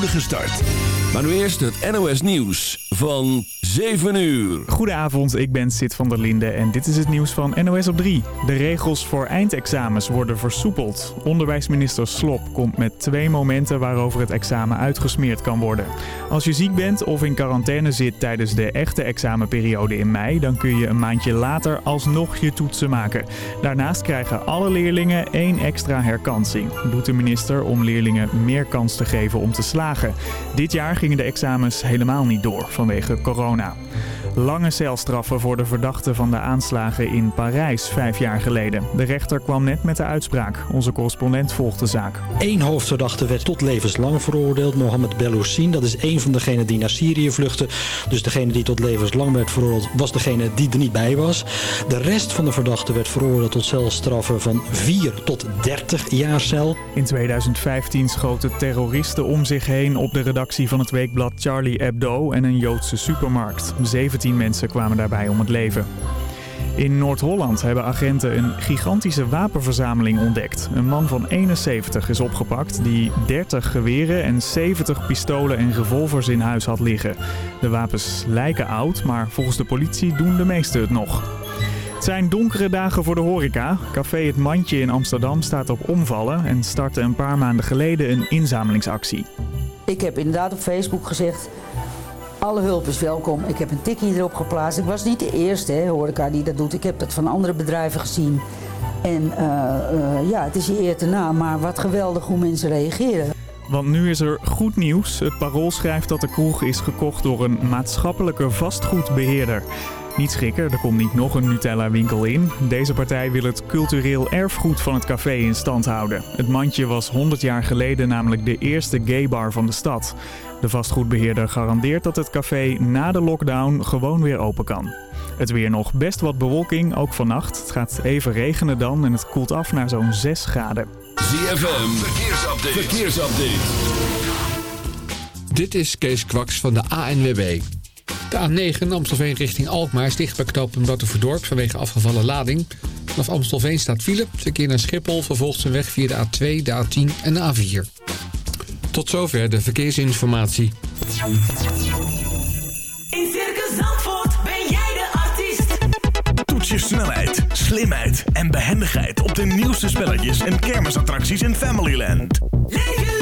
start. Maar nu eerst het NOS Nieuws van 7 uur. Goedenavond, ik ben Sid van der Linde en dit is het nieuws van NOS op 3. De regels voor eindexamens worden versoepeld. Onderwijsminister Slop komt met twee momenten waarover het examen uitgesmeerd kan worden. Als je ziek bent of in quarantaine zit tijdens de echte examenperiode in mei... dan kun je een maandje later alsnog je toetsen maken. Daarnaast krijgen alle leerlingen één extra herkansing. Doet de minister om leerlingen meer kans te geven om te slagen. Dit jaar gingen de examens helemaal niet door vanwege corona. Lange celstraffen voor de verdachten van de aanslagen in Parijs vijf jaar geleden. De rechter kwam net met de uitspraak. Onze correspondent volgt de zaak. Eén hoofdverdachte werd tot levenslang veroordeeld. Mohamed Beloussine, dat is één van degenen die naar Syrië vluchtten. Dus degene die tot levenslang werd veroordeeld was degene die er niet bij was. De rest van de verdachten werd veroordeeld tot celstraffen van 4 tot 30 jaar cel. In 2015 schoten terroristen om zich heen op de redactie van het weekblad Charlie Hebdo en een Joodse supermarkt. 17 mensen kwamen daarbij om het leven. In Noord-Holland hebben agenten een gigantische wapenverzameling ontdekt. Een man van 71 is opgepakt die 30 geweren en 70 pistolen en revolvers in huis had liggen. De wapens lijken oud, maar volgens de politie doen de meeste het nog. Het zijn donkere dagen voor de horeca. Café Het Mandje in Amsterdam staat op omvallen en startte een paar maanden geleden een inzamelingsactie. Ik heb inderdaad op Facebook gezegd, alle hulp is welkom. Ik heb een tikkie erop geplaatst. Ik was niet de eerste hè, horeca die dat doet. Ik heb dat van andere bedrijven gezien. En eh, eh, ja, het is je eer te na, maar wat geweldig hoe mensen reageren. Want nu is er goed nieuws. Het Parool schrijft dat de kroeg is gekocht door een maatschappelijke vastgoedbeheerder. Niet schrikken, er komt niet nog een Nutella-winkel in. Deze partij wil het cultureel erfgoed van het café in stand houden. Het mandje was 100 jaar geleden namelijk de eerste gaybar van de stad. De vastgoedbeheerder garandeert dat het café na de lockdown gewoon weer open kan. Het weer nog best wat bewolking, ook vannacht. Het gaat even regenen dan en het koelt af naar zo'n 6 graden. ZFM, verkeersupdate. verkeersupdate. Dit is Kees Kwaks van de ANWB. De A9 Amstelveen richting Alkmaar is dicht bij knooppunt Battenverdorp vanwege afgevallen lading. Vanaf Amstelveen staat file. Verkeer naar Schiphol vervolgt zijn weg via de A2, de A10 en de A4. Tot zover de verkeersinformatie. In Circus Zandvoort ben jij de artiest. Toets je snelheid, slimheid en behendigheid op de nieuwste spelletjes en kermisattracties in Familyland. Leef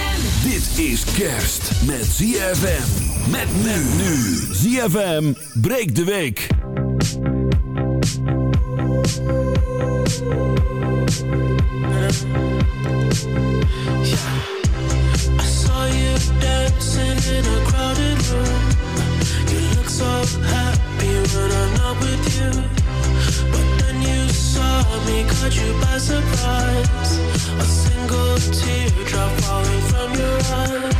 Dit is kerst met ZFM. Met men nu. ZFM breekt de week. I saw you dancing in a crowded room. You look so happy me, caught you by surprise. A single teardrop falling from your eye.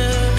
answer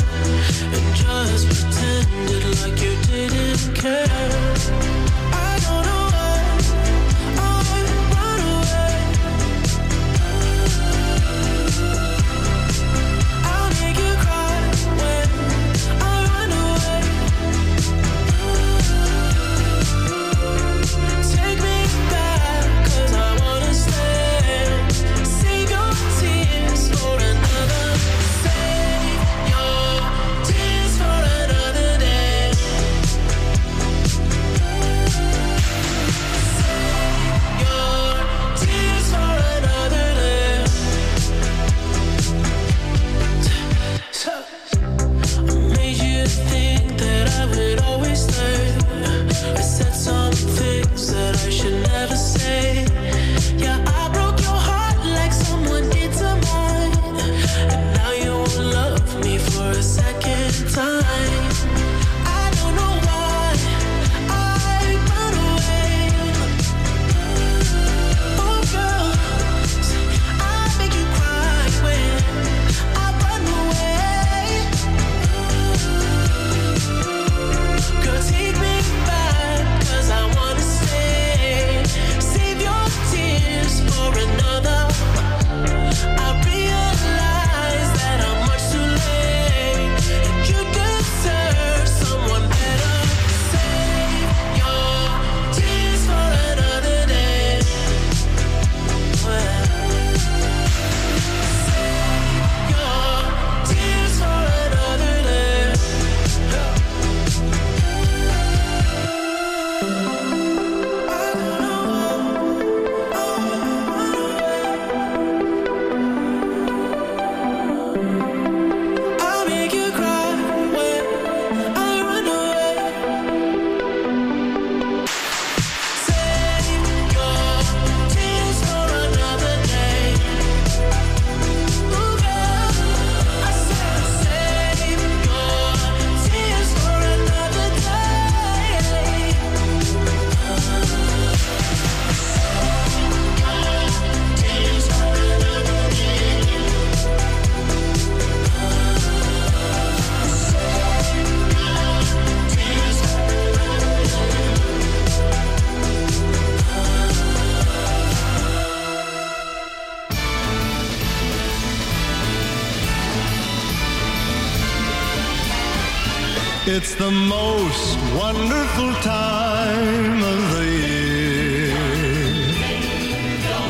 most wonderful time of the year.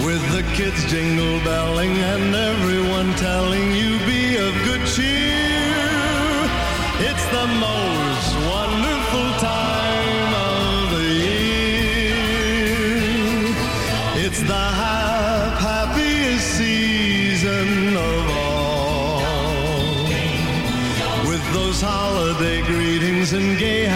With the kids jingle belling and everyone telling you be of good cheer.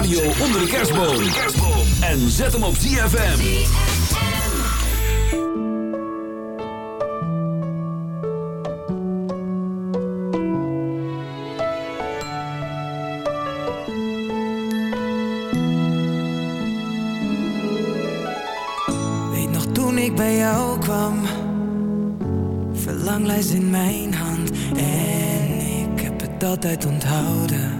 Radio onder de kerstboom. En zet hem op ZFM. Weet nog toen ik bij jou kwam, verlanglijst in mijn hand en ik heb het altijd onthouden.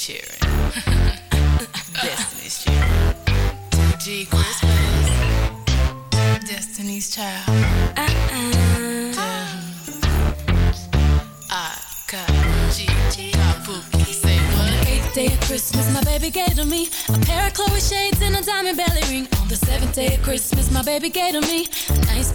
Children. Destiny's children. G Christmas. Destiny's child. Uh-uh. Eighth day of Christmas, my baby gave to me a pair of Chloe shades and a diamond belly ring. On the seventh day of Christmas, my baby gave to me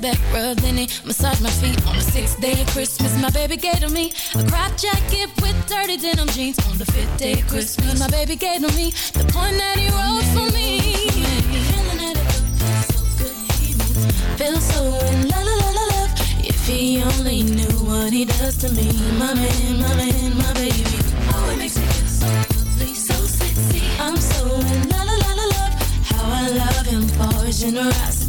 back rub, in it. massaged my feet. On the sixth day of Christmas, my baby gave to me a crop jacket with dirty denim jeans. On the fifth day of Christmas, my baby gave to me the point that he wrote for me. Feeling that it feel so in la la la love. If he only knew what he does to me, my man, my man, my baby. Oh, it makes me feel so lovely, so sexy. I'm so in la la la love. How I love him for his generosity,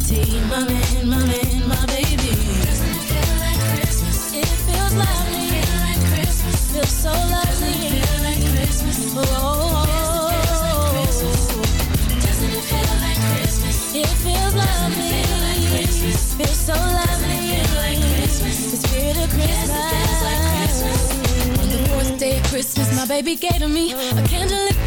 baby. Gave to me a candlelit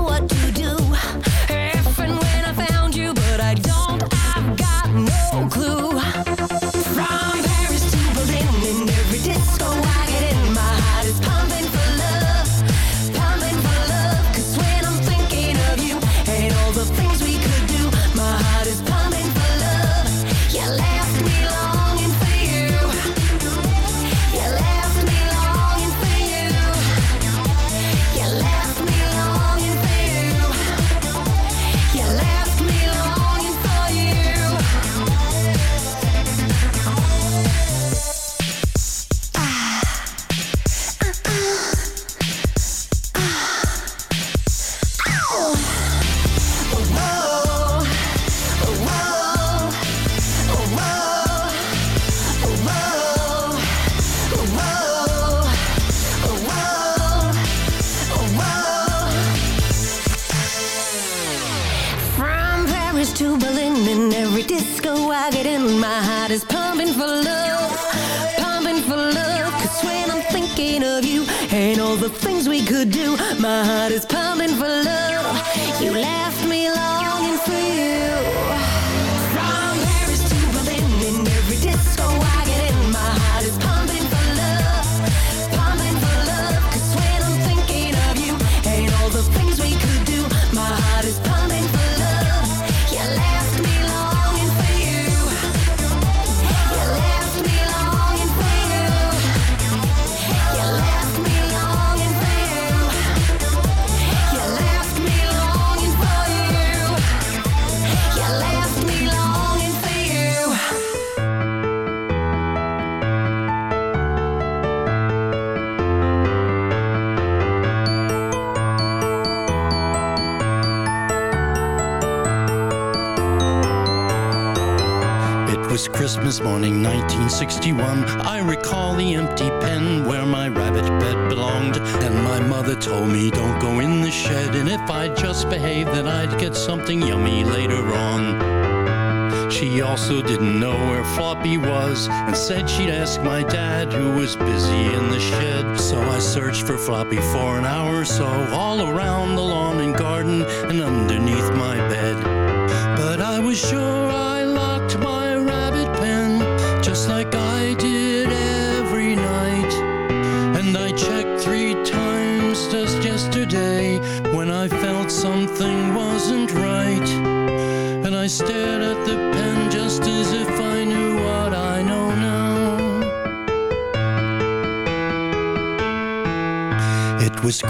Also didn't know where Floppy was and said she'd ask my dad who was busy in the shed. So I searched for Floppy for an hour or so all around the lawn and garden and underneath my bed. But I was sure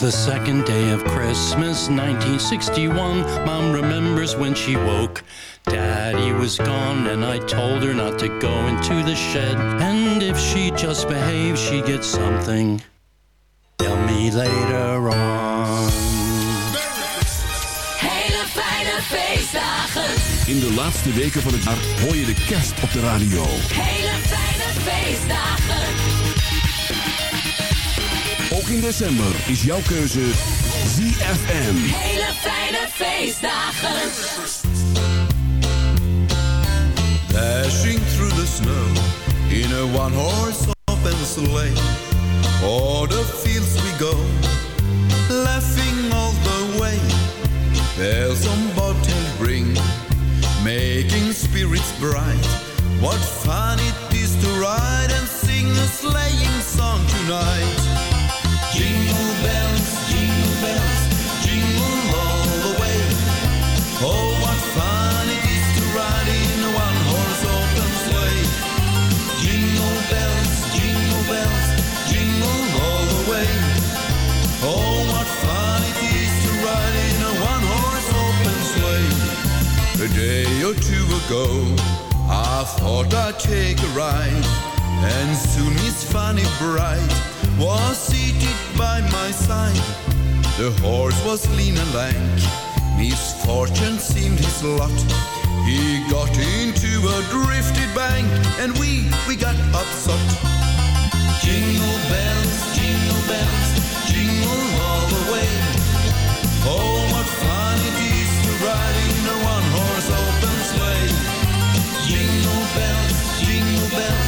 was the second day of Christmas, 1961. Mom remembers when she woke. Daddy was gone, and I told her not to go into the shed. And if she just behaved, she'd get something. Tell me later on. Hele fijne feestdagen. In de laatste weken van het jaar hoor je de kerst op de radio. Hele fijne feestdagen. Ook in december is jouw keuze ZFM. Hele fijne feestdagen. Dashing through the snow in a one horse open sleigh. O'er the fields we go, laughing all the way. Bells on bobtail ring, making spirits bright. What fun it is to ride and sing a sleighing song tonight. Take a ride, and soon Miss Fannie Bright was seated by my side. The horse was lean and lank, misfortune seemed his lot. He got into a drifted bank, and we, we got upset. Jingle bells, jingle bells, jingle all the way. Oh, what fun it is to ride in a one-horse open sleigh. Jingle bells, jingle bells,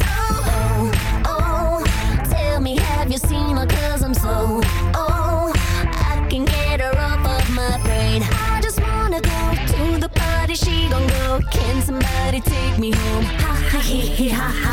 go. Can somebody take me home? Ha ha He he! ha ha.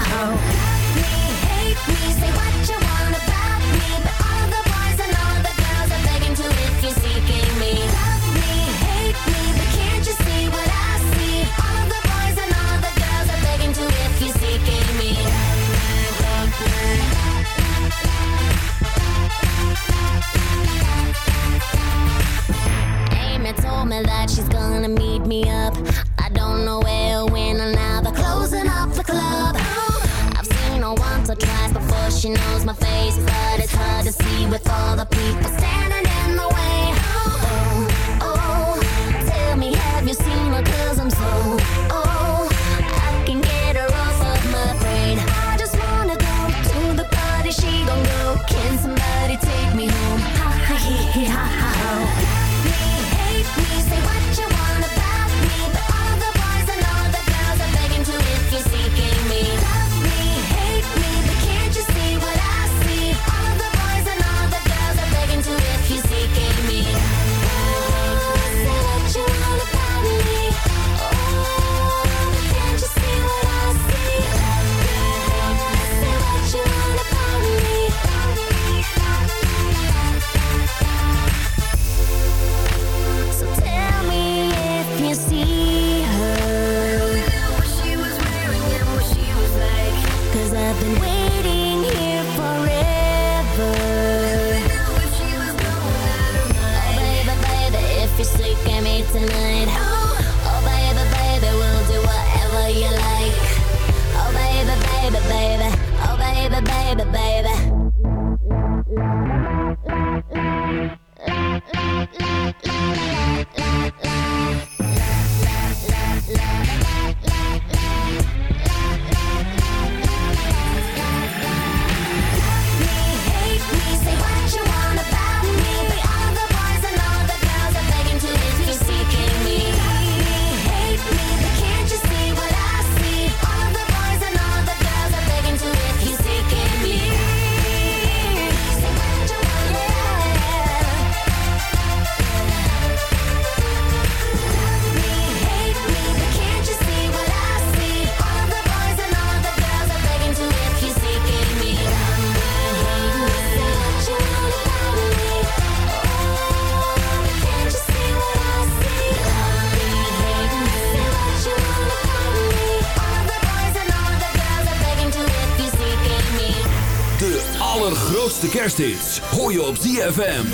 Hoor je op ZFM.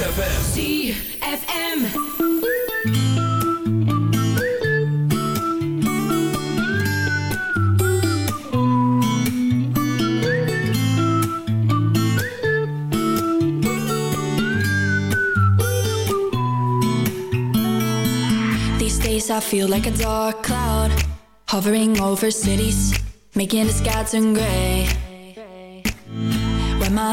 ZFM. These days I feel like a dark cloud Hovering over cities Making the sky turn gray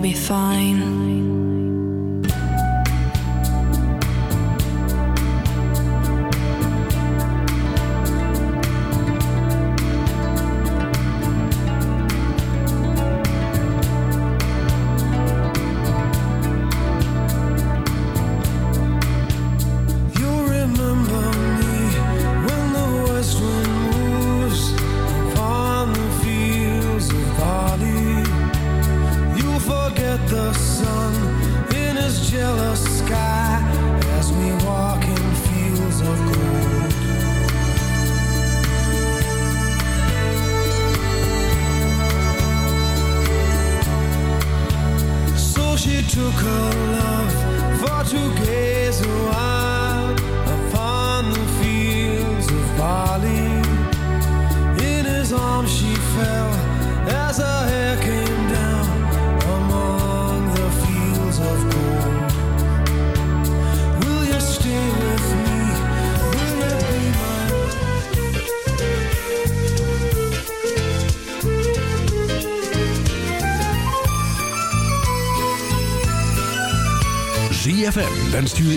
I'll be fine.